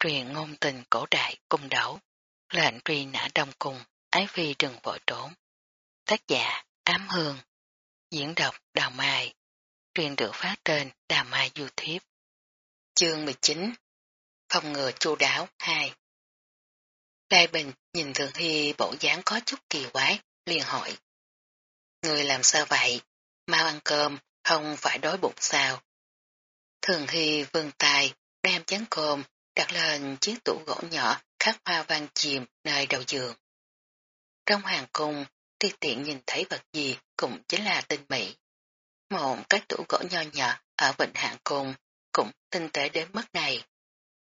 truyền ngôn tình cổ đại cung đấu, lệnh truy nã đông cung, ái phi đừng vội trốn. Tác giả Ám Hương, diễn đọc Đào Mai, truyền được phát trên Đào Mai YouTube. Chương 19 Phòng ngừa chu đáo 2 Lai Bình nhìn Thường Hy bộ dáng có chút kỳ quái, liền hỏi. Người làm sao vậy? Mau ăn cơm, không phải đói bụng sao? Thường Hy vươn tay, đem chén cơm, đặt lên chiếc tủ gỗ nhỏ khắc hoa vàng chìm nơi đầu giường. Trong hoàng cung, tuy tiện nhìn thấy vật gì cũng chính là tinh mỹ. Một cái tủ gỗ nho nhỏ ở Vịnh Hạng Cung cũng tinh tế đến mức này.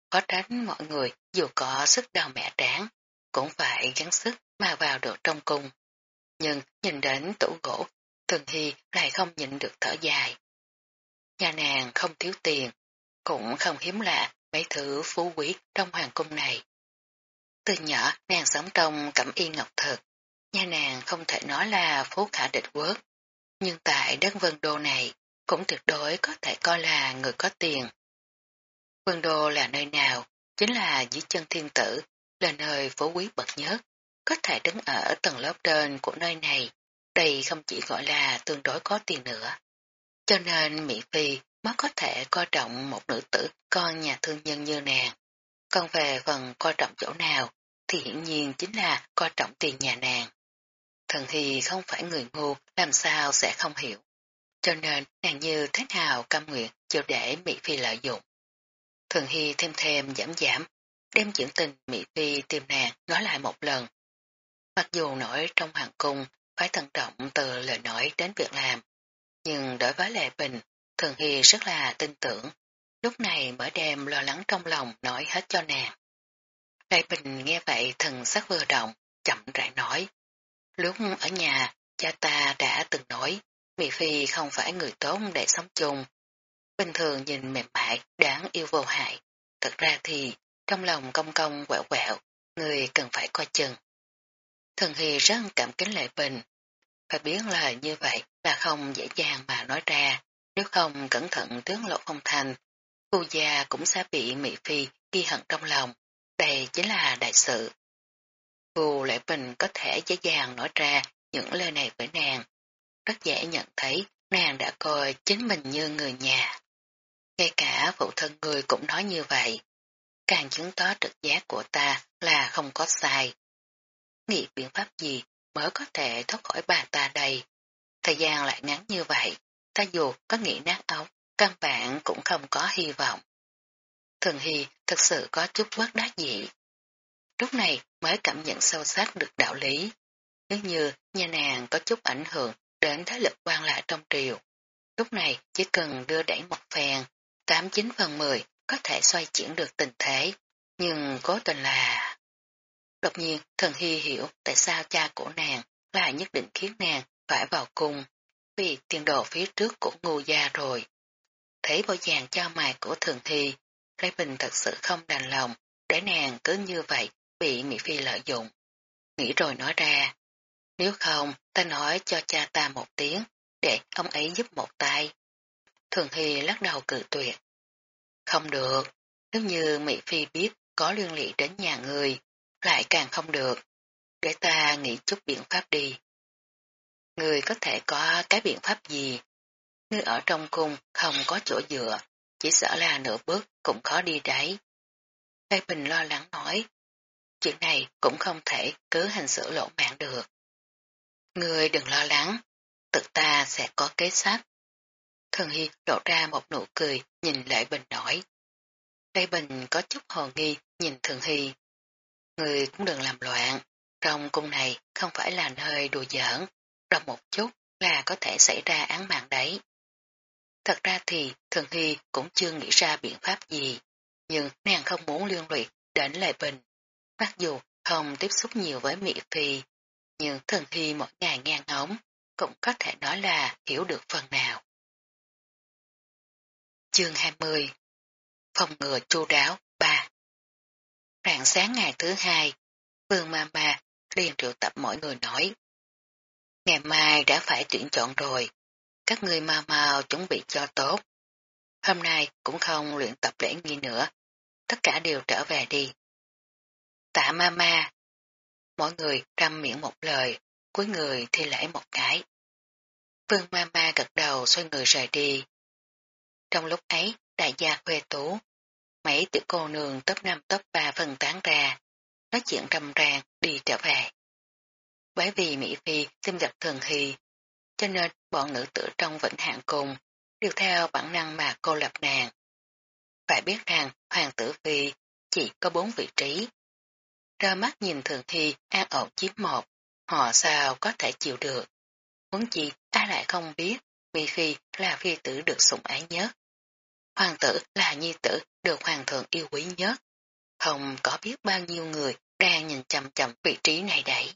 Có tránh mọi người dù có sức đau mẹ tráng, cũng phải gắng sức mà vào được trong cung. Nhưng nhìn đến tủ gỗ, Thường Hy lại không nhịn được thở dài. Nhà nàng không thiếu tiền, cũng không hiếm lạ mấy thứ phú quý trong hoàng cung này. Từ nhỏ nàng sống trong cẩm y ngọc thực, nhà nàng không thể nói là phú khả địch quốc, nhưng tại đất vân đô này cũng tuyệt đối có thể coi là người có tiền. Vân đô là nơi nào? Chính là dưới chân thiên tử, là nơi phú quý bậc nhất, có thể đứng ở tầng lớp trên của nơi này. Đây không chỉ gọi là tương đối có tiền nữa. Cho nên Mỹ Phi mới có thể coi trọng một nữ tử con nhà thương nhân như nàng. Còn về phần coi trọng chỗ nào thì hiển nhiên chính là coi trọng tiền nhà nàng. Thần Hy không phải người ngu làm sao sẽ không hiểu. Cho nên nàng như thế nào cam nguyện chịu để Mỹ Phi lợi dụng. Thần Hy thêm thêm giảm giảm, đem chuyện tình Mỹ Phi tìm nàng nói lại một lần. Mặc dù nổi trong hoàng cung phải thận trọng từ lời nói đến việc làm, nhưng đối với Lệ Bình, Thường Hy rất là tin tưởng, lúc này mở đem lo lắng trong lòng nói hết cho nàng. Đại Bình nghe vậy thần sắc vừa động, chậm rãi nói. Lúc ở nhà, cha ta đã từng nói, Mỹ Phi không phải người tốt để sống chung. Bình thường nhìn mềm mại, đáng yêu vô hại. Thật ra thì, trong lòng công công quẹo quẹo, người cần phải coi chừng. Thần Hy rất cảm kính Lệ Bình, phải biết lời như vậy là không dễ dàng mà nói ra, nếu không cẩn thận tướng lộ phong thành, cô già cũng sẽ bị Mỹ Phi ghi hận trong lòng. Đây chính là đại sự. Cô Lệ Bình có thể dễ dàng nói ra những lời này với nàng. Rất dễ nhận thấy nàng đã coi chính mình như người nhà. Ngay cả phụ thân người cũng nói như vậy. Càng chứng tỏ trực giác của ta là không có sai. Nghĩ biện pháp gì mới có thể thoát khỏi bà ta đây. Thời gian lại ngắn như vậy, ta dù có nghĩ nát ốc, căn bản cũng không có hy vọng. Thường Hy thật sự có chút bất đắc dĩ. Lúc này mới cảm nhận sâu sắc được đạo lý. Nếu như nhà nàng có chút ảnh hưởng đến thế lực quan lại trong triều, lúc này chỉ cần đưa đẩy một phèn, 89 phần 10 có thể xoay chuyển được tình thế, nhưng cố tình là... Đột nhiên, thần hy hiểu tại sao cha của nàng lại nhất định khiến nàng phải vào cung, vì tiền đồ phía trước của ngu gia rồi. Thấy bộ dạng cho mày của thường thi, Lê Bình thật sự không đành lòng, để nàng cứ như vậy bị Mỹ Phi lợi dụng. Nghĩ rồi nói ra, nếu không ta nói cho cha ta một tiếng, để ông ấy giúp một tay. Thường Hy lắc đầu cự tuyệt. Không được, nếu như Mỹ Phi biết có liên lị đến nhà người, lại càng không được. Để ta nghĩ chút biện pháp đi. Người có thể có cái biện pháp gì? người ở trong cung không có chỗ dựa, chỉ sợ là nửa bước cũng khó đi đấy. Tây Bình lo lắng nói, chuyện này cũng không thể cứ hành xử lỗ mạng được. Người đừng lo lắng, tự ta sẽ có kế sách. Thường Hy lộ ra một nụ cười nhìn Lệ Bình nói. Lệ Bình có chút hồ nghi nhìn Thường Hy. Người cũng đừng làm loạn, trong cung này không phải là nơi đùa giỡn, đọc một chút là có thể xảy ra án mạng đấy. Thật ra thì Thường Hy cũng chưa nghĩ ra biện pháp gì, nhưng nàng không muốn liên lụy đến Lệ Bình. Mặc dù không tiếp xúc nhiều với Mỹ Phi, nhưng Thường Hy mỗi ngày nghe ngóng cũng có thể nói là hiểu được phần nào. Chương 20 Phòng ngừa chu đáo 3 Rạng sáng ngày thứ hai, Vương Mama liền triệu tập mọi người nói. Ngày mai đã phải tuyển chọn rồi, các người mau mau chuẩn bị cho tốt. Hôm nay cũng không luyện tập lễ nghi nữa, tất cả đều trở về đi. Tạ ma ma. mỗi người răm miệng một lời, cuối người thi lễ một cái. Vương ma ma gật đầu xoay người rời đi. Trong lúc ấy, đại gia khuê tú, mấy tiểu cô nương top 5 top 3 phân tán ra, nói chuyện rầm ràng đi trở về. Bởi vì Mỹ Phi tìm gặp thường thì, cho nên bọn nữ tử trong vĩnh hạng cùng đều theo bản năng mà cô lập nàng. Phải biết rằng hoàng tử Phi chỉ có bốn vị trí. Ra mắt nhìn thường thi an ổn chiếm một, họ sao có thể chịu được. Muốn chi ai lại không biết Mỹ Phi là phi tử được sủng ái nhất. Hoàng tử là nhi tử được hoàng thượng yêu quý nhất. Không có biết bao nhiêu người đang nhìn chầm chầm vị trí này đấy.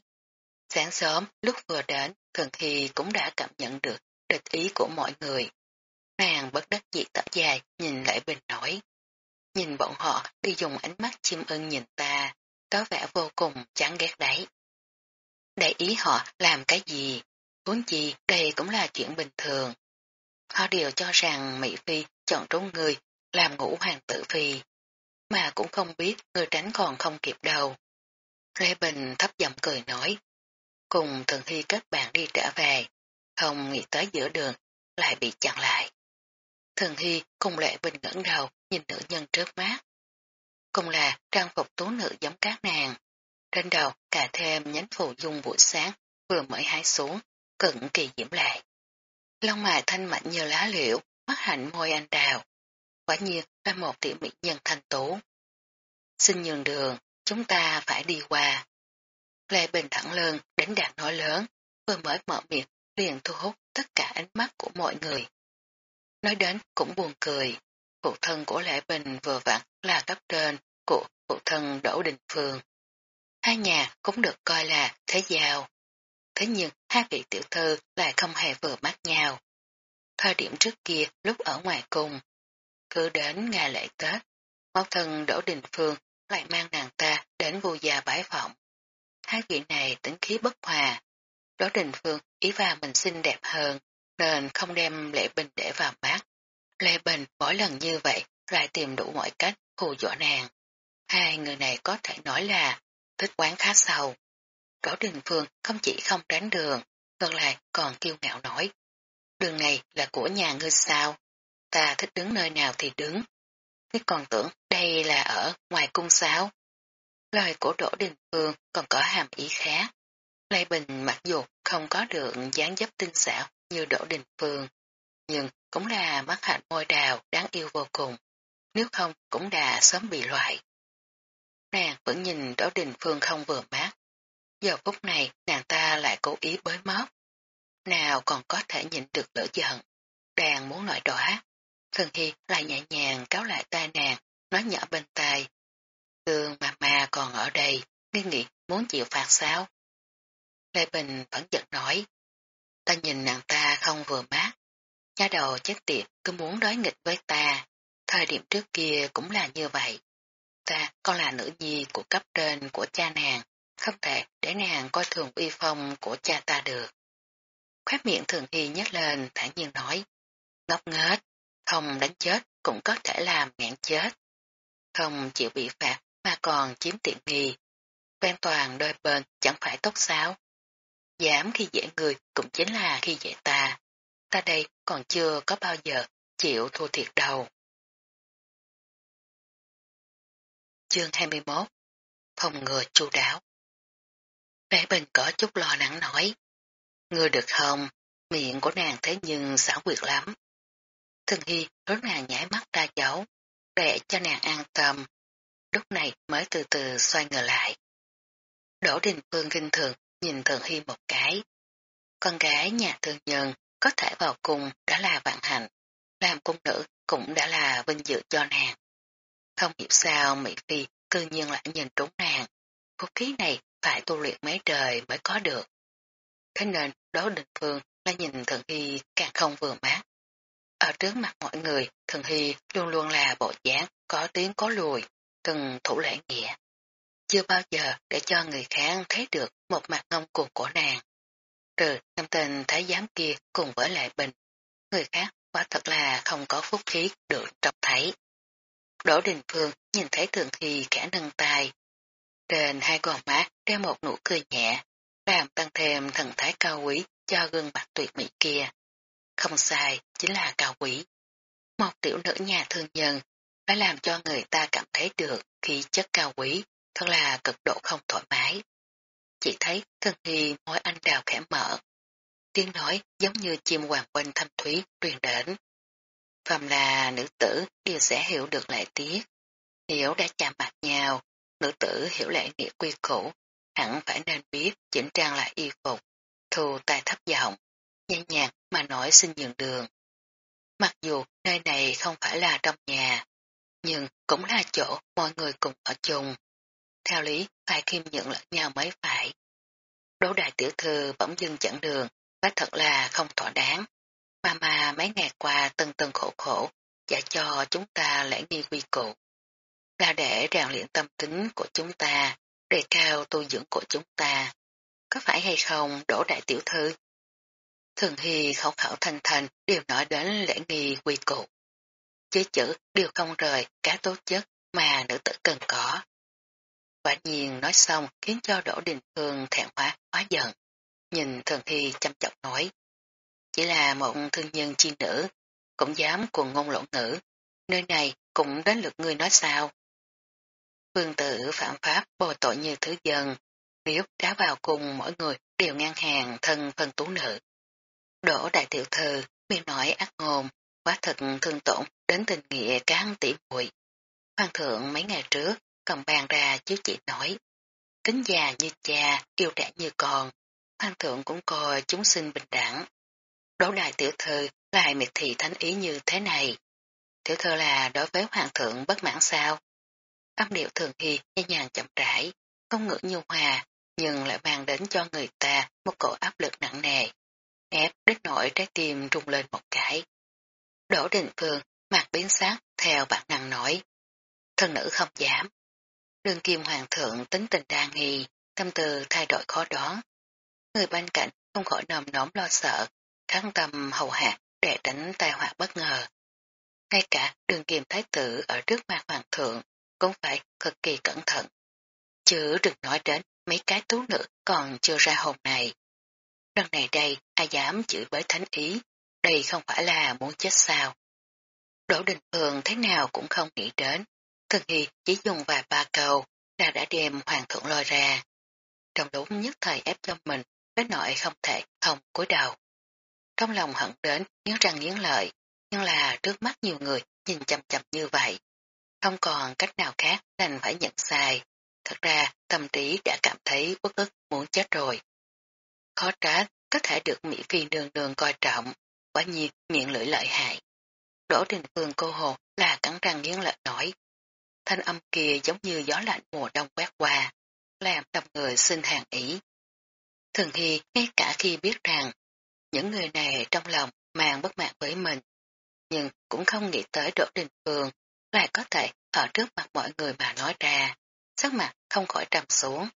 Sáng sớm, lúc vừa đến, Thường Hy cũng đã cảm nhận được địch ý của mọi người. Nàng bất đắc dĩ tỏ dài nhìn lại bình nổi. Nhìn bọn họ đi dùng ánh mắt chim ưng nhìn ta, có vẻ vô cùng chán ghét đấy. Để ý họ làm cái gì, vốn gì đây cũng là chuyện bình thường. Họ đều cho rằng Mỹ Phi chọn trốn người làm ngũ hoàng tử Phi, mà cũng không biết người tránh còn không kịp đâu. Lê Bình thấp giọng cười nói, cùng Thường Hy kết bạn đi trở về, không nghĩ tới giữa đường, lại bị chặn lại. Thường Hy cùng Lệ Bình ngẩng đầu nhìn nữ nhân trước mắt. Cùng là trang phục tú nữ giống các nàng. Trên đầu cả thêm nhánh phù dung buổi sáng vừa mới hái xuống, cực kỳ diễm lệ Lông mài thanh mạnh như lá liễu, mắt hạnh môi anh đào. Quả nhiên là một tiểu mỹ nhân thanh tú. Xin nhường đường, chúng ta phải đi qua. Lê Bình thẳng lưng, đánh đạt nói lớn, vừa mới mở miệng, liền thu hút tất cả ánh mắt của mọi người. Nói đến cũng buồn cười, phụ thân của Lệ Bình vừa vặn là cấp trên của phụ thân Đỗ Đình Phương. Hai nhà cũng được coi là thế giao. Thế nhưng hai vị tiểu thư lại không hề vừa mắt nhau. Thời điểm trước kia lúc ở ngoài cùng, cứ đến ngày lễ Tết, mẫu thân Đỗ Đình Phương lại mang nàng ta đến vô gia bái phỏng. Hai vị này tính khí bất hòa. Đỗ Đình Phương ý vào mình xinh đẹp hơn, nên không đem Lệ Bình để vào mắt. Lệ Bình mỗi lần như vậy lại tìm đủ mọi cách hù dọa nàng. Hai người này có thể nói là thích quán khá sâu. Đỗ Đình Phương không chỉ không tránh đường, ngược lại còn kiêu ngạo nói. Đường này là của nhà ngươi sao? Ta thích đứng nơi nào thì đứng. Ngươi còn tưởng đây là ở ngoài cung sao? Lời của Đỗ Đình Phương còn có hàm ý khác. Lê Bình mặc dù không có được dáng dấp tinh xảo như Đỗ Đình Phương, nhưng cũng là mắt hạnh môi đào đáng yêu vô cùng, nếu không cũng đã sớm bị loại. Nàng vẫn nhìn Đỗ Đình Phương không vừa mắt. Giờ phút này nàng ta lại cố ý bới móc. Nào còn có thể nhịn được lửa giận. Đang muốn loại đỏ. Thường Hy lại nhẹ nhàng cáo lại tai nàng, nói nhỏ bên tai. Tương mà ta còn ở đây, ngươi nghĩ muốn chịu phạt sao? Lê Bình vẫn giật nói. Ta nhìn nàng ta không vừa mát. nhà đầu chết tiệt cứ muốn đối nghịch với ta. Thời điểm trước kia cũng là như vậy. Ta con là nữ nhi của cấp trên của cha nàng. Không thể để nàng coi thường uy phong của cha ta được. Khóe miệng thường hy nhếch lên thản nhiên nói. Ngốc nghếch, không đánh chết cũng có thể làm ngạn chết. Không chịu bị phạt mà còn chiếm tiện nghi. Quen toàn đôi bên chẳng phải tốt sao. Dám khi dễ người cũng chính là khi dễ ta. Ta đây còn chưa có bao giờ chịu thua thiệt đâu. Chương 21 Phòng ngừa chu đáo Bé Bình có chút lo lắng nói. Người được không? Miệng của nàng thế nhưng xảo quyệt lắm. Thân Hy rốt nàng nhảy mắt ra cháu, để cho nàng an tâm. Lúc này mới từ từ xoay ngờ lại. Đỗ Đình Phương kinh thường nhìn Thường Hy một cái. Con gái nhà thương nhân có thể vào cung đã là vạn hạnh, làm cung nữ cũng đã là vinh dự cho nàng. Không hiểu sao Mỹ Phi cư nhiên lại nhìn trúng nàng. Vũ khí này phải tu luyện mấy trời mới có được. Thế nên Đỗ Đình Phương là nhìn Thường Hy càng không vừa mát. Ở trước mặt mọi người, Thường Hy luôn luôn là bộ dáng có tiếng có lùi, cần thủ lễ nghĩa. Chưa bao giờ để cho người khác thấy được một mặt ngông cuồng của nàng. Trừ năm tên thái giám kia cùng với lại bình, người khác quả thật là không có phúc khí được trông thấy. Đỗ Đình Phương nhìn thấy thường thì khẽ nâng tay. Trên hai gò má đeo một nụ cười nhẹ, làm tăng thêm thần thái cao quý cho gương mặt tuyệt mỹ kia. Không sai, chính là cao quý. Một tiểu nữ nhà thương nhân phải làm cho người ta cảm thấy được khi chất cao quý, thật là cực độ không thoải mái. Chỉ thấy thân hi môi anh đào khẽ mở. Tiếng nói giống như chim hoàng quanh thâm thúy truyền đến. Phàm là nữ tử đều sẽ hiểu được lại tiếc. Hiểu đã chạm mặt nhau, nữ tử hiểu lại nghĩa quy củ, hẳn phải nên biết chỉnh trang lại y phục, thù tài thấp giọng, nhẹ nhàng mà nói xin nhường đường. Mặc dù nơi này không phải là trong nhà, nhưng cũng là chỗ mọi người cùng ở chung. Theo lý, phải khiêm nhượng lẫn nhau mới phải. Đỗ đại tiểu thư bỗng dưng chặn đường, quá thật là không thỏa đáng. Mà mà mấy ngày qua từng từng khổ khổ, giả cho chúng ta lễ nghi quy cụ. Là để rèn luyện tâm tính của chúng ta, đề cao tu dưỡng của chúng ta. Có phải hay không đổ đại tiểu thư? Thường Hy khẩu khẩu thanh thành đều nói đến lễ nghi quy cụ. Chế chữ đều không rời cái tố chất mà nữ tử cần có. Quả nhiên nói xong khiến cho Đỗ Đình Phương thẹn hóa, hóa giận. Nhìn Thường Hy chăm chọc nói. Chỉ là một thương nhân chi nữ, cũng dám cuồng ngôn lỗ ngữ. Nơi này cũng đến lượt ngươi nói sao. phương tử phạm pháp bồi tội như thứ dân, nếu đá vào cùng mỗi người đều ngang hàng thân phân tú nữ. Đỗ đại tiểu thư, miệng nói ác ngôn, quá thật thương tổn đến tình nghĩa cán tỉ muội. Hoàng thượng mấy ngày trước, cầm bàn ra chiếu chỉ nói, kính già như cha, yêu trẻ như con, hoàng thượng cũng coi chúng sinh bình đẳng. Đỗ đại tiểu thư lại miệt thị thánh ý như thế này. Tiểu thư là đối với hoàng thượng bất mãn sao? Âm điệu thường hy nhẹ nhàng chậm rãi, không ngữ nhu hòa, nhưng lại mang đến cho người ta một cổ áp lực nặng nề. Ép đến nổi trái tim rung lên một cái. Đỗ Đình Phương mặt biến sắc theo bản năng nói. Thân nữ không dám. Đường kim hoàng thượng tính tình đa nghi, tâm tư thay đổi khó đoán. Người bên cạnh không khỏi nồm nóm lo sợ, kháng tâm hầu hạ để tránh tai họa bất ngờ. Ngay cả đường kim thái tử ở trước mặt hoàng thượng cũng phải cực kỳ cẩn thận. Chứ đừng nói đến mấy cái tú nữ còn chưa ra hồn này. Lần này đây, ai dám chửi với thánh ý, đây không phải là muốn chết sao. Đỗ Đình Phương thế nào cũng không nghĩ đến, thường hy chỉ dùng vài ba câu là đã đem hoàng thượng lôi ra. Trong lúc nhất thời ép cho mình, đến nội không thể không cúi đầu. Trong lòng hận đến, nghiến răng nghiến lợi, nhưng là trước mắt nhiều người nhìn chầm chầm như vậy. Không còn cách nào khác đành phải nhận sai. Thật ra tâm trí đã cảm thấy bất ức muốn chết rồi. Khó trách có thể được Mỹ Phi đường đường coi trọng, quả nhiên miệng lưỡi lợi hại. Đỗ Đình Phương cô hồ là cắn răng nghiến lợi nổi. Thanh âm kia giống như gió lạnh mùa đông quét qua, làm tâm người xin hàng ý. Thường Hy ngay cả khi biết rằng những người này trong lòng mang bất mãn với mình, nhưng cũng không nghĩ tới Đỗ Đình Phương lại có thể ở trước mặt mọi người mà nói ra, sắc mặt không khỏi trầm xuống.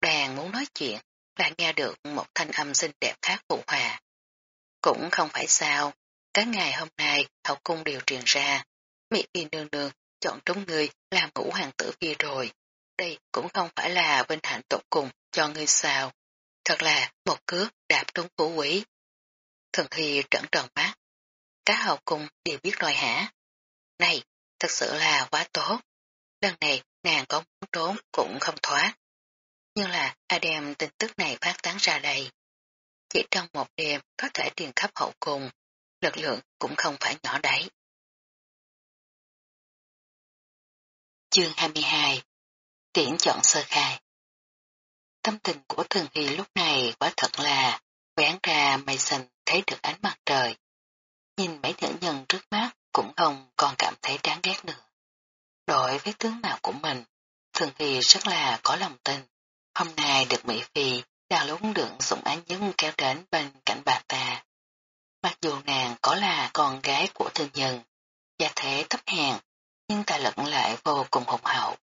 Đàn muốn nói chuyện, lại nghe được một thanh âm xinh đẹp khác phụ hòa. Cũng không phải sao, Cả ngày hôm nay hậu cung đều truyền ra, Mỹ Phi nương nương chọn trúng người làm ngũ hoàng tử kia rồi. Đây cũng không phải là vinh hạnh tột cùng cho ngươi sao. Thật là một cước đạp trúng phú quý. Thần Hy trẩn tròn mắt. Cá hậu cung đều biết rồi hả? Này, thật sự là quá tốt. Lần này nàng có muốn trốn cũng không thoát. Nhưng là ai đem tin tức này phát tán ra đây. Chỉ trong một đêm có thể truyền khắp hậu cùng, lực lượng cũng không phải nhỏ đấy. Chương 22 Tiễn chọn sơ khai Tâm tình của Thường Hy lúc này quả thật là Quán ra mây xanh thấy được ánh mặt trời. Nhìn mấy nữ nhân trước mắt cũng không còn cảm thấy đáng ghét nữa. Đối với tướng mạo của mình, Thường Hy rất là có lòng tin. Hôm nay được Mỹ Phi đang lúc được sủng án Nhân kéo đến bên cạnh bà ta. Mặc dù nàng có là con gái của thương nhân, gia thế thấp hèn, nhưng tài lực lại vô cùng hùng hậu.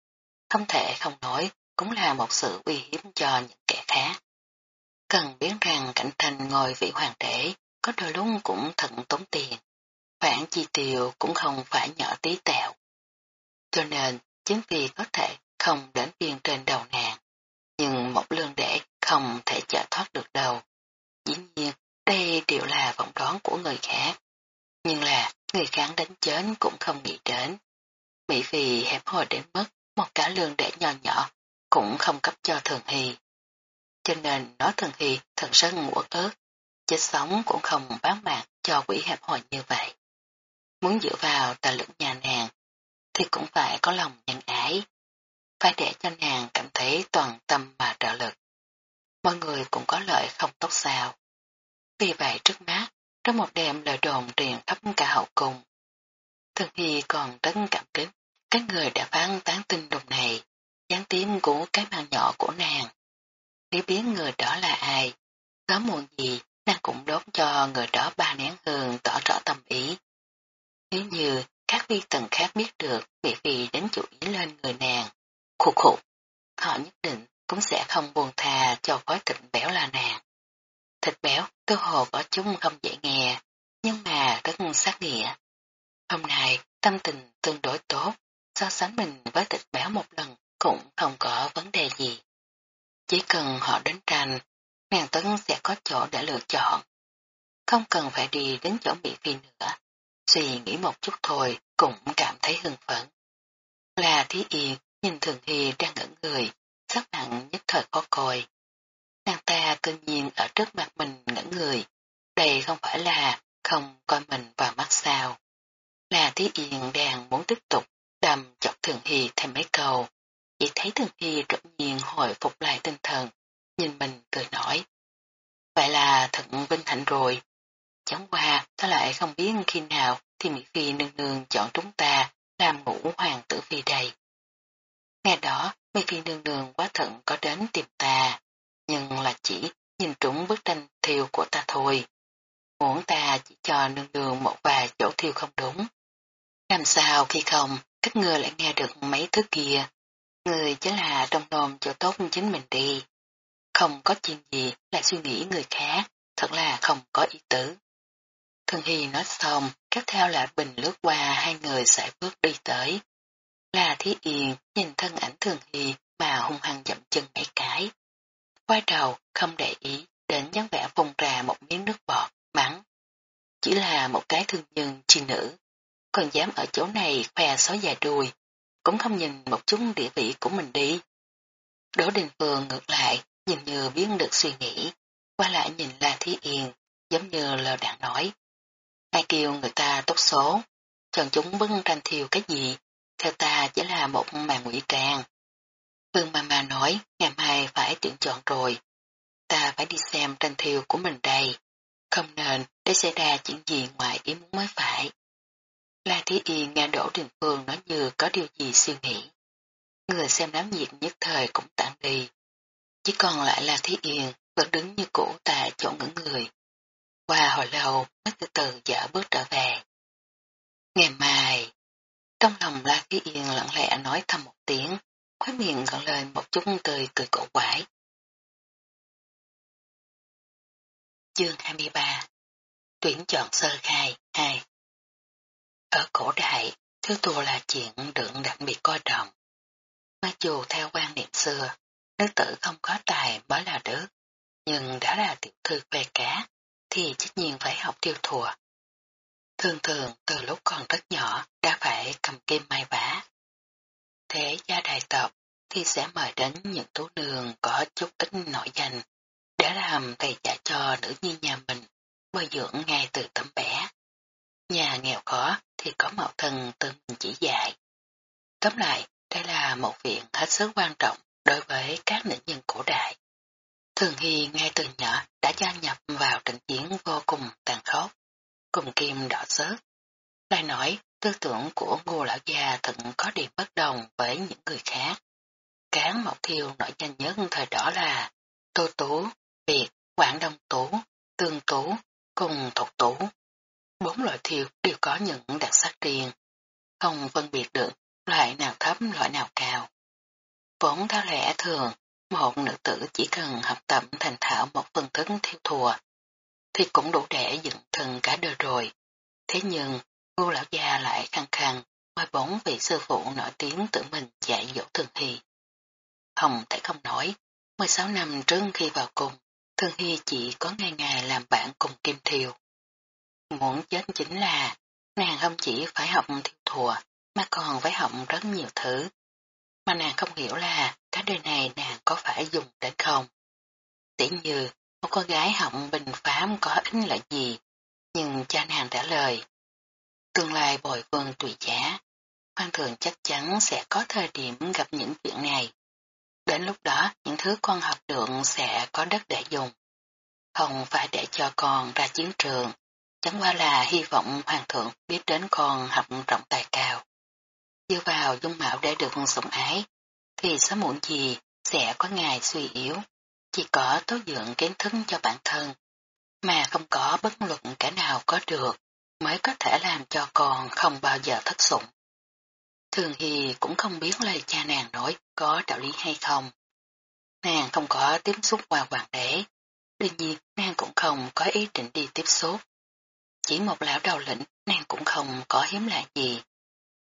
Không thể không nói, cũng là một sự uy hiếp cho những kẻ khác. Cần biết rằng cạnh tranh ngồi vị hoàng đế có đôi lúc cũng thận tốn tiền. Khoản chi tiêu cũng không phải nhỏ tí tẹo. cho nên chính vì có thể không đến viên trên đầu nàng. Nhưng một lương đệ không thể chạy thoát được đâu. Đây đều là vọng đoán của người khác. Nhưng là người khác đánh chết cũng không nghĩ đến. Mỹ Phi hẹp hòi đến mức một cả lương để nhỏ nhỏ cũng không cấp cho Thường Hy. Cho nên nói Thường Hy thật sự uất ớt, chết sống cũng không bán mạng cho quỷ hẹp hòi như vậy. Muốn dựa vào tài lực nhà nàng thì cũng phải có lòng nhân ái, phải để cho nàng cảm thấy toàn tâm mà trợ lực. Mọi người cũng có lợi không tốt sao. Vì vậy trước mắt, trong một đêm lời đồn truyền khắp cả hậu cung. Thường Hy còn rất cảm kích các người đã phán tán tin đồn này, gián tím của cái mạng nhỏ của nàng. Nếu biết người đó là ai, có muộn gì, nàng cũng đốt cho người đó ba nén hương tỏ rõ tâm ý. Nếu như các vi tần khác biết được bị vì đến chủ ý lên người nàng, khụ khụ, họ nhất định cũng sẽ không buồn thà cho khói thịt béo là nàng. Thịt béo, cơ hồ có chúng không dễ nghe, nhưng mà rất sát nghĩa. Hôm nay, tâm tình tương đối tốt, so sánh mình với thịt béo một lần cũng không có vấn đề gì. Chỉ cần họ đến tranh, nàng tấn sẽ có chỗ để lựa chọn. Không cần phải đi đến chỗ bị phi nữa. Suy nghĩ một chút thôi cũng cảm thấy hưng phấn. Là thí yên nhìn thường thì đang ngẩn người, sắc nặng nhất thời khó coi. Nàng ta tự nhiên ở trước mặt mình ngẩn người, đây không phải là không coi mình vào mắt sao. Là thí yên đang muốn tiếp tục đầm chọc thường Hy thêm mấy câu, chỉ thấy thường Hy đột nhiên hồi phục lại tinh thần, nhìn mình cười nói. Vậy là thật vinh hạnh rồi. Chẳng qua, ta lại không biết khi nào thì Mỹ Phi nương nương chọn chúng ta làm ngũ hoàng tử phi đây. Nghe đó, Mỹ Phi nương nương quá thận có đến tìm ta, là chỉ nhìn trúng bức tranh thiêu của ta thôi. Muốn ta chỉ cho nương nương một vài chỗ thiêu không đúng. Làm sao khi không, các ngươi lại nghe được mấy thứ kia. Người chính là trong nôm chỗ tốt chính mình đi. Không có chuyện gì lại suy nghĩ người khác, thật là không có ý tứ. Thường Hy nói xong, kéo theo là bình lướt qua hai người sải bước đi tới. Là Thí Yên nhìn thân ảnh Thường Hy mà hung hăng dậm chân mấy cái. Quay đầu không để ý đến dáng vẻ vùng ra một miếng nước bọt, mắng. Chỉ là một cái thương nhân chi nữ, còn dám ở chỗ này khoe xó dài đùi, cũng không nhìn một chút địa vị của mình đi. Đỗ Đình Phương ngược lại, nhìn như biết được suy nghĩ, qua lại nhìn La Thí Yên, giống như lờ đạn nói. Ai kêu người ta tốt số, chọn chúng bưng tranh thiêu cái gì, theo ta chỉ là một màn ngụy trang. Vương Mama nói, ngày mai phải tuyển chọn rồi. Ta phải đi xem tranh thiêu của mình đây. Không nên để xảy ra chuyện gì ngoài ý muốn mới phải. La Thí Y nghe Đỗ Đình Phương nói như có điều gì suy nghĩ. Người xem náo nhiệt nhất thời cũng tạm đi. Chỉ còn lại là Thí Yên vẫn đứng như cũ tại chỗ ngưỡng người. Qua hồi lâu mới từ từ dở bước trở về. Ngày mai, trong lòng La Thí Yên lặng lẽ nói thầm một tiếng, khóe miệng gọn lên một chút tươi cười cổ quải Chương 23 Tuyển chọn sơ khai 2 Ở cổ đại, thứ tù là chuyện được đặc biệt coi trọng. Mặc dù theo quan niệm xưa, nữ tử không có tài mới là đứa, nhưng đã là tiểu thư về cá, thì chắc nhiên phải học tiêu thùa. Thường thường từ lúc còn rất nhỏ đã phải cầm kim may vá. Thế gia đại tộc thì sẽ mời đến những tú đường có chút ít nổi danh để làm thầy trả cho nữ nhi nhà mình bồi dưỡng ngay từ tấm bé. Nhà nghèo khó thì có mẫu thân tự mình chỉ dạy. Tóm lại, đây là một viện hết sức quan trọng đối với các nữ nhân cổ đại. Thường Hy ngay từ nhỏ đã gia nhập vào trận chiến vô cùng tàn khốc, cùng kim đỏ sớt. Lại nói, tư tưởng của ngô lão gia thật có điểm bất đồng với những người khác. Cán mộc thiêu nổi danh nhất thời đó là Tô Tú, Việt, Quảng Đông Tú, Tương Tú, cùng Thục Tú. Bốn loại thiêu đều có những đặc sắc riêng, không phân biệt được loại nào thấp loại nào cao. Vốn theo lẽ thường, một nữ tử chỉ cần học tập thành thạo một phần thức thiêu thùa, thì cũng đủ để dựng thân cả đời rồi. Thế nhưng, ngô lão gia lại khăng khăng, ngoài bóng vị sư phụ nổi tiếng tự mình dạy dỗ Thường Hy. Hồng thể không nói, 16 năm trước khi vào cùng, Thường Hy chỉ có ngày ngày làm bạn cùng Kim Thiều. Muốn chết chính là, nàng không chỉ phải học thiêu thùa, mà còn phải học rất nhiều thứ. Mà nàng không hiểu là, cái đời này nàng có phải dùng đến không? Tỉ như, một cô gái học bình phám có ích lợi gì, nhưng cha nàng trả lời. Tương lai bồi vương tùy giá, Hoàng thường chắc chắn sẽ có thời điểm gặp những chuyện này. Đến lúc đó, những thứ con học được sẽ có đất để dùng. Không phải để cho con ra chiến trường, chẳng qua là hy vọng hoàng thượng biết đến con học trọng tài cao. Dư vào dung mạo để được sủng ái, thì sớm muộn gì sẽ có ngày suy yếu, chỉ có tốt dưỡng kiến thức cho bản thân, mà không có bất luận cả nào có được, mới có thể làm cho con không bao giờ thất sủng. Thường Hy cũng không biết lời cha nàng nói có đạo lý hay không. Nàng không có tiếp xúc qua hoàng đế, đương nhiên nàng cũng không có ý định đi tiếp xúc. Chỉ một lão đầu lĩnh nàng cũng không có hiếm lạ gì.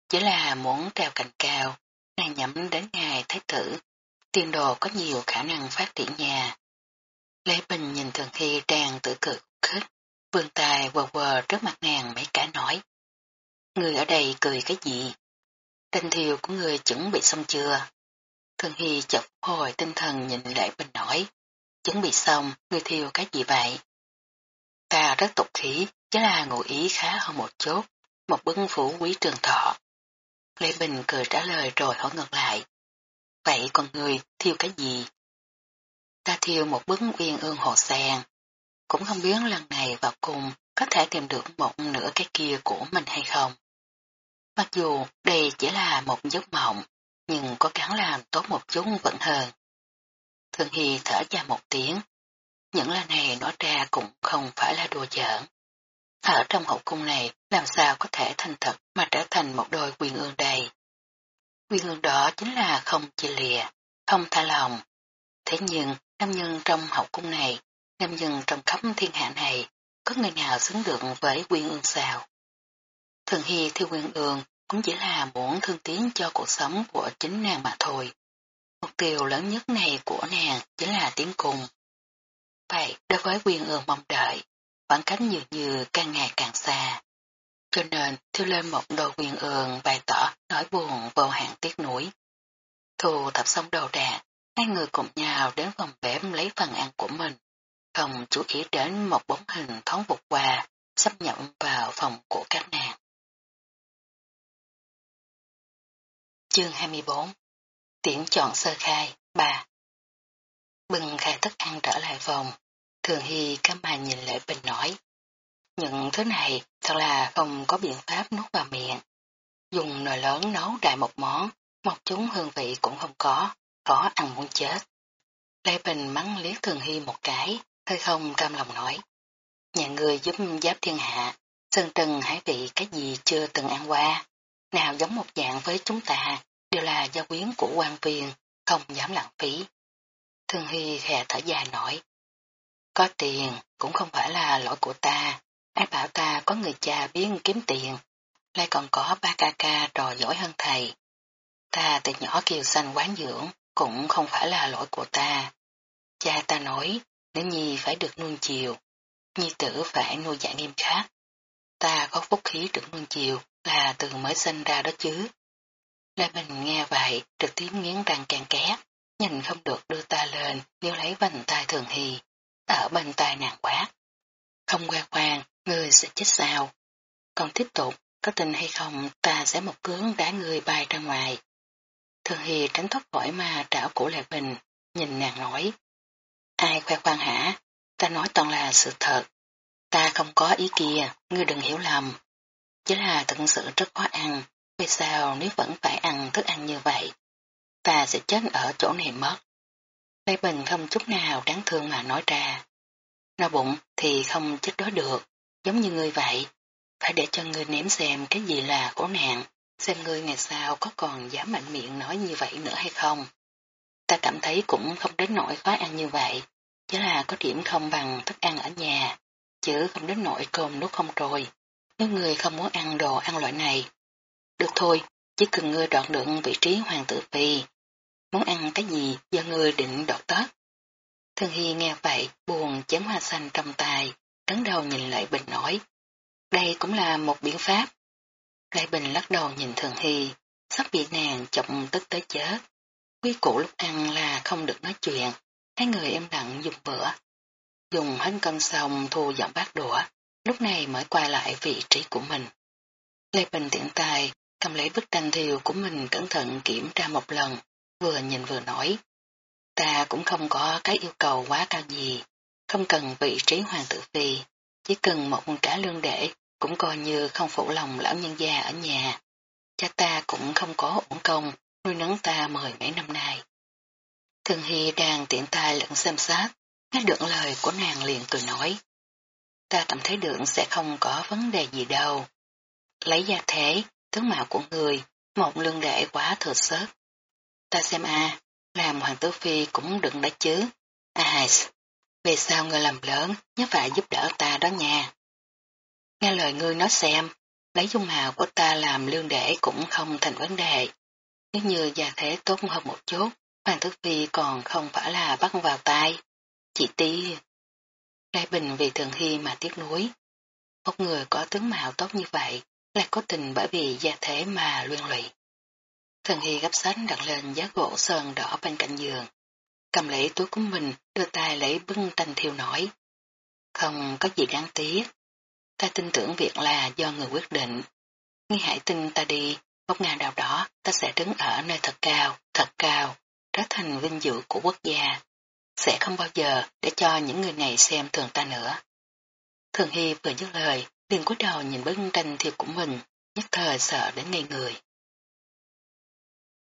Chỉ là muốn treo cành cao, nàng nhắm đến ngài thái tử, tiền đồ có nhiều khả năng phát triển nhà. Lê Bình nhìn Thường Hy đang tự cười khích, vương tài quờ quờ trước mặt nàng mấy cả nói. Người ở đây cười cái gì? Tình thiều của người chuẩn bị xong chưa? Thường Hy chợt hồi tinh thần nhìn lại Bình nói. Chuẩn bị xong, người thiêu cái gì vậy? Ta rất tục khí, chứ là ngụ ý khá hơn một chút, một bưng phủ quý trường thọ. Lê Bình cười trả lời rồi hỏi ngược lại. Vậy còn người thiêu cái gì? Ta thiêu một bức uyên ương hồ sen. Cũng không biết lần này vào cùng có thể tìm được một nửa cái kia của mình hay không. Mặc dù đây chỉ là một giấc mộng, nhưng có gắng làm tốt một chút vẫn hơn. Thường Hy thở ra một tiếng. Những lời này nói ra cũng không phải là đùa giỡn. Ở trong hậu cung này làm sao có thể thành thật mà trở thành một đôi quyền ương đầy. Quyền ương đó chính là không chia lìa, không tha lòng. Thế nhưng, nam nhân trong hậu cung này, nam nhân trong khắp thiên hạ này, có người nào xứng được với quyền ương sao? Thường Hy theo quyền ương cũng chỉ là muốn thương tiến cho cuộc sống của chính nàng mà thôi. Mục tiêu lớn nhất này của nàng chính là tiến cùng. Vậy đối với quyền ương mong đợi, khoảng cách như như càng ngày càng xa. Cho nên thiêu lên một đồ quyền ương bày tỏ nói buồn vô hạn tiếc nuối. Thu thập xong đồ đạc, hai người cùng nhau đến phòng bếp lấy phần ăn của mình, không chú ý đến một bóng hình thoáng vụt qua, sắp nhập vào phòng của các nàng. Chương 24 Tiễn chọn sơ khai 3 Bừng khai thức ăn trở lại phòng, thường hy cắm mà nhìn lệ bình nói. Những thứ này thật là không có biện pháp nuốt vào miệng. Dùng nồi lớn nấu đại một món, một chúng hương vị cũng không có, khó ăn muốn chết. Lê Bình mắng liếc thường hy một cái, hơi không cam lòng nói. Nhà người giúp giáp thiên hạ, sơn trần hải vị cái gì chưa từng ăn qua nào giống một dạng với chúng ta, đều là gia quyến của quan viên, không dám lãng phí. Thương Hy khẽ thở dài nói: Có tiền cũng không phải là lỗi của ta, ai bảo ta có người cha biết kiếm tiền, lại còn có ba ca ca trò giỏi hơn thầy. Ta từ nhỏ kiều xanh quán dưỡng, cũng không phải là lỗi của ta. Cha ta nói, nếu nhi phải được nuông chiều, nhi tử phải nuôi dạy nghiêm khắc. Ta có phúc khí được nuông chiều, là từ mới sinh ra đó chứ. Lê Bình nghe vậy, trực tiếp nghiến răng càng két, nhìn không được đưa ta lên nếu lấy vành tay thường hì, ở bên tay nàng quát. Không qua quan, người sẽ chết sao? Còn tiếp tục, có tin hay không ta sẽ một cướng đá người bay ra ngoài. Thường hì tránh thoát khỏi ma trảo của Lê Bình, nhìn nàng nói. Ai khoe khoang hả? Ta nói toàn là sự thật. Ta không có ý kia, ngươi đừng hiểu lầm. chứ là thật sự rất khó ăn, vì sao nếu vẫn phải ăn thức ăn như vậy, ta sẽ chết ở chỗ này mất. Lê Bình không chút nào đáng thương mà nói ra. No bụng thì không chết đó được, giống như ngươi vậy. Phải để cho ngươi nếm xem cái gì là khổ nạn, xem ngươi ngày sau có còn dám mạnh miệng nói như vậy nữa hay không. Ta cảm thấy cũng không đến nỗi khó ăn như vậy, chỉ là có điểm không bằng thức ăn ở nhà, chứ không đến nỗi cơm nước không trôi. Nếu người không muốn ăn đồ ăn loại này, được thôi, chỉ cần ngươi đoạn được vị trí hoàng tử phi. Muốn ăn cái gì do ngươi định đoạt tất. Thương Hy nghe vậy, buồn chém hoa xanh trong tay, cắn đầu nhìn lại Bình nói. Đây cũng là một biện pháp. Lại Bình lắc đầu nhìn Thường Hy, sắp bị nàng chọc tức tới chết. Quý cụ lúc ăn là không được nói chuyện, hai người em lặng dùng bữa. Dùng hết cân xong thu dọn bát đũa, lúc này mới quay lại vị trí của mình. Lê Bình tiện tài, cầm lấy bức tranh thiều của mình cẩn thận kiểm tra một lần, vừa nhìn vừa nói. Ta cũng không có cái yêu cầu quá cao gì, không cần vị trí hoàng tử phi, chỉ cần một trả lương để cũng coi như không phụ lòng lão nhân gia ở nhà. Cha ta cũng không có ổn công, nuôi nấng ta mười mấy năm nay. Thường Hy đang tiện tay lẫn xem sát, nghe được lời của nàng liền cười nói. Ta cảm thấy được sẽ không có vấn đề gì đâu. Lấy gia thế, tướng mạo của người, một lương đệ quá thừa sớt. Ta xem a làm hoàng tử phi cũng đừng đã chứ. À, về sau người làm lớn, nhớ phải giúp đỡ ta đó nha. Nghe lời ngươi nói xem, lấy dung mạo của ta làm lương đệ cũng không thành vấn đề. Nếu như gia thế tốt hơn một chút, Hoàng Thức Phi còn không phải là bắt vào tay. Chị Ti. Lai Bình vì Thường Hy mà tiếc nuối. Một người có tướng mạo tốt như vậy, lại có tình bởi vì gia thế mà luyên lụy. Thường Hy gấp sách đặt lên giá gỗ sơn đỏ bên cạnh giường. Cầm lấy túi của mình, đưa tay lấy bưng tranh thiêu nổi. Không có gì đáng tiếc. Ta tin tưởng việc là do người quyết định. Ngươi hãy tin ta đi, một ngày nào đó ta sẽ đứng ở nơi thật cao, thật cao, trở thành vinh dự của quốc gia. Sẽ không bao giờ để cho những người này xem thường ta nữa. Thường Hy vừa dứt lời, liền cúi đầu nhìn bức tranh thiệp của mình, nhất thời sợ đến ngây người.